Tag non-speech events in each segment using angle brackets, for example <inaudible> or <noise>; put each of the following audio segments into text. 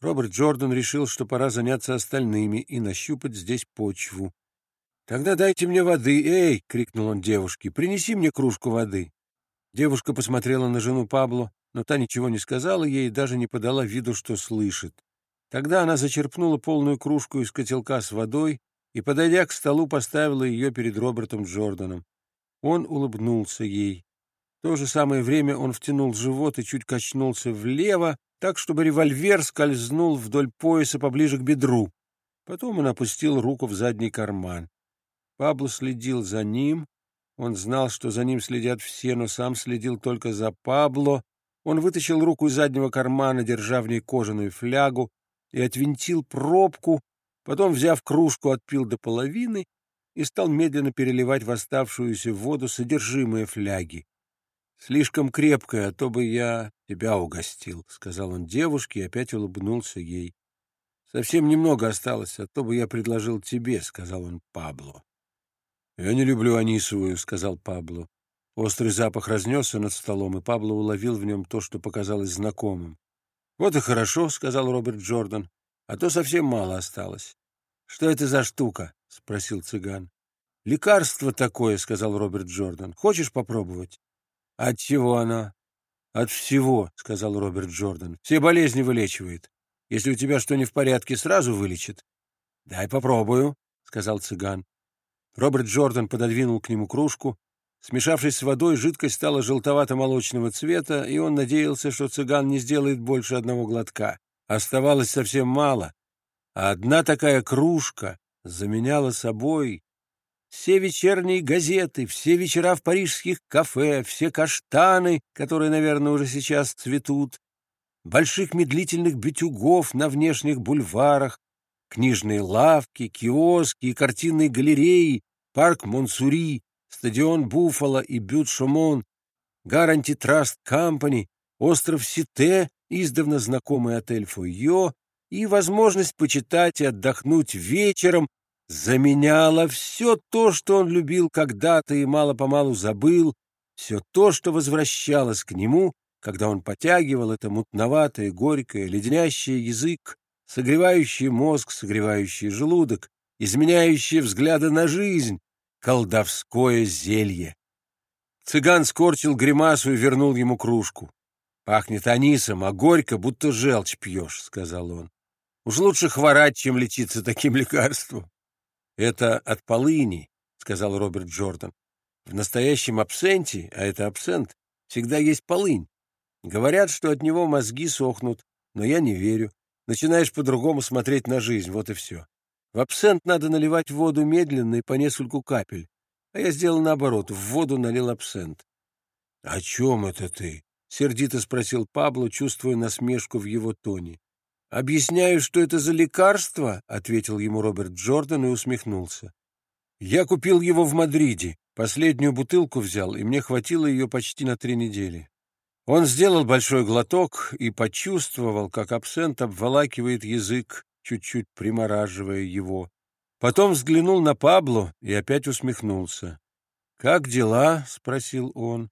Роберт Джордан решил, что пора заняться остальными и нащупать здесь почву. «Тогда дайте мне воды, эй!» — крикнул он девушке. «Принеси мне кружку воды». Девушка посмотрела на жену Пабло, но та ничего не сказала ей и даже не подала виду, что слышит. Тогда она зачерпнула полную кружку из котелка с водой и, подойдя к столу, поставила ее перед Робертом Джорданом. Он улыбнулся ей. То же самое время он втянул живот и чуть качнулся влево, так, чтобы револьвер скользнул вдоль пояса поближе к бедру. Потом он опустил руку в задний карман. Пабло следил за ним. Он знал, что за ним следят все, но сам следил только за Пабло. Он вытащил руку из заднего кармана, держа в ней кожаную флягу, и отвинтил пробку, потом, взяв кружку, отпил до половины и стал медленно переливать в оставшуюся воду содержимое фляги. «Слишком крепкая, а то бы я тебя угостил», — сказал он девушке и опять улыбнулся ей. «Совсем немного осталось, а то бы я предложил тебе», — сказал он Пабло. «Я не люблю анисовую», — сказал Пабло. Острый запах разнесся над столом, и Пабло уловил в нем то, что показалось знакомым. «Вот и хорошо», — сказал Роберт Джордан, — «а то совсем мало осталось». «Что это за штука?» — спросил цыган. «Лекарство такое», — сказал Роберт Джордан. «Хочешь попробовать?» «От чего оно?» «От всего», — сказал Роберт Джордан. «Все болезни вылечивает. Если у тебя что не в порядке, сразу вылечит». «Дай попробую», — сказал цыган. Роберт Джордан пододвинул к нему кружку, Смешавшись с водой, жидкость стала желтовато-молочного цвета, и он надеялся, что цыган не сделает больше одного глотка. Оставалось совсем мало, а одна такая кружка заменяла собой все вечерние газеты, все вечера в парижских кафе, все каштаны, которые, наверное, уже сейчас цветут, больших медлительных битюгов на внешних бульварах, книжные лавки, киоски и картинные галереи, парк Монсури, стадион Буффало и Бют-Шумон, Гаранти Траст Компани, остров Сите, издавна знакомый отель Фойо, и возможность почитать и отдохнуть вечером заменяла все то, что он любил когда-то и мало-помалу забыл, все то, что возвращалось к нему, когда он потягивал это мутноватое, горькое, леденящее язык, согревающий мозг, согревающий желудок, изменяющие взгляды на жизнь, колдовское зелье. Цыган скорчил гримасу и вернул ему кружку. «Пахнет анисом, а горько, будто желчь пьешь», — сказал он. «Уж лучше хворать, чем лечиться таким <laughs> лекарством». «Это от полыни», — сказал Роберт Джордан. «В настоящем абсенте, а это абсент, всегда есть полынь. Говорят, что от него мозги сохнут, но я не верю. Начинаешь по-другому смотреть на жизнь, вот и все. В абсент надо наливать воду медленно и по нескольку капель. А я сделал наоборот, в воду налил абсент. — О чем это ты? — сердито спросил Пабло, чувствуя насмешку в его тоне. — Объясняю, что это за лекарство, — ответил ему Роберт Джордан и усмехнулся. — Я купил его в Мадриде, последнюю бутылку взял, и мне хватило ее почти на три недели. Он сделал большой глоток и почувствовал, как абсент обволакивает язык, чуть-чуть примораживая его. Потом взглянул на Пабло и опять усмехнулся. «Как дела?» — спросил он.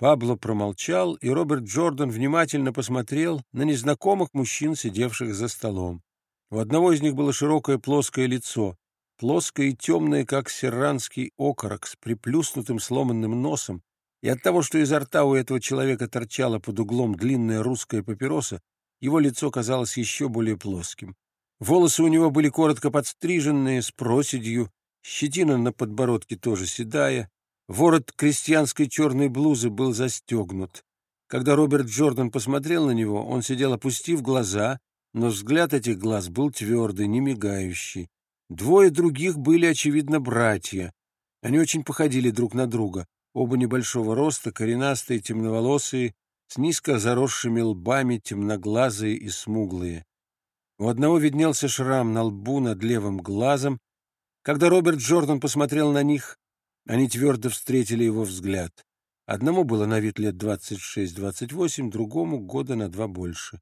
Пабло промолчал, и Роберт Джордан внимательно посмотрел на незнакомых мужчин, сидевших за столом. У одного из них было широкое плоское лицо, плоское и темное, как серранский окорок, с приплюснутым сломанным носом, и от того, что изо рта у этого человека торчала под углом длинная русская папироса, его лицо казалось еще более плоским. Волосы у него были коротко подстриженные, с проседью, щетина на подбородке тоже седая, ворот крестьянской черной блузы был застегнут. Когда Роберт Джордан посмотрел на него, он сидел опустив глаза, но взгляд этих глаз был твердый, не мигающий. Двое других были, очевидно, братья. Они очень походили друг на друга, оба небольшого роста, коренастые, темноволосые, с низко заросшими лбами, темноглазые и смуглые. У одного виднелся шрам на лбу над левым глазом. Когда Роберт Джордан посмотрел на них, они твердо встретили его взгляд. Одному было на вид лет двадцать шесть-двадцать восемь, другому — года на два больше.